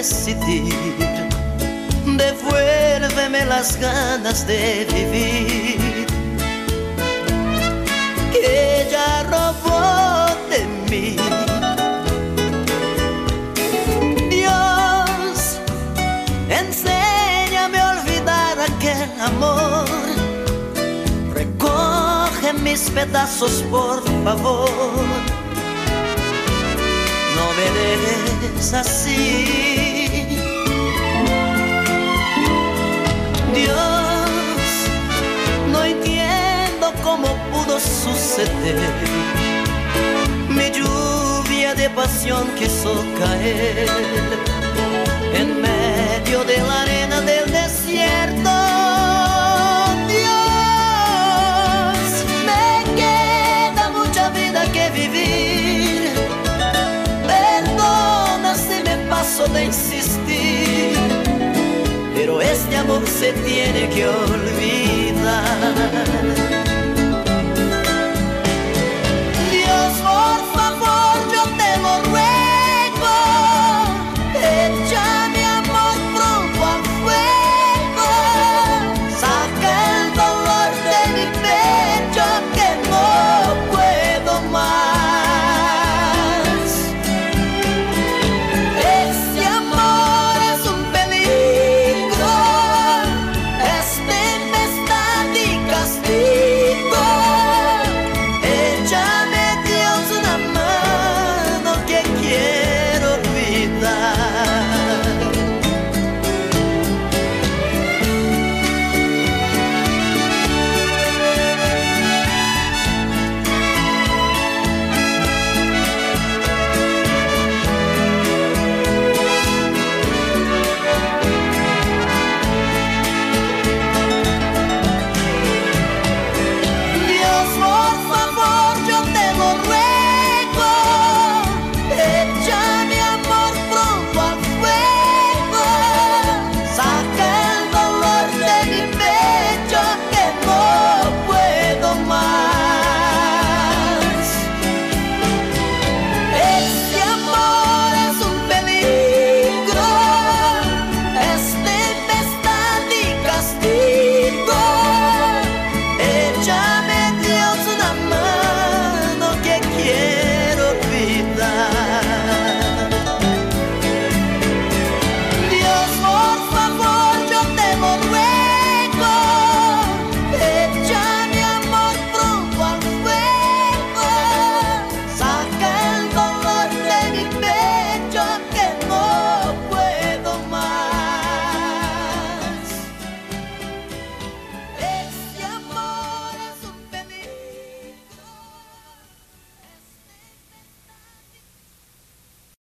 decidir. Devuélveme las ganas de vivir. Que ella robó de mí. Dios, enséñame a olvidar aquel amor. Recoge mis pedazos, por favor Dejes así. Dios, no entiendo cómo pudo suceder. Mi lluvia de pasión quiso caer en medio de la arena del desierto. Dios, me queda mucha vida que vivir. De insistir pero este amor se tiene que olvidar.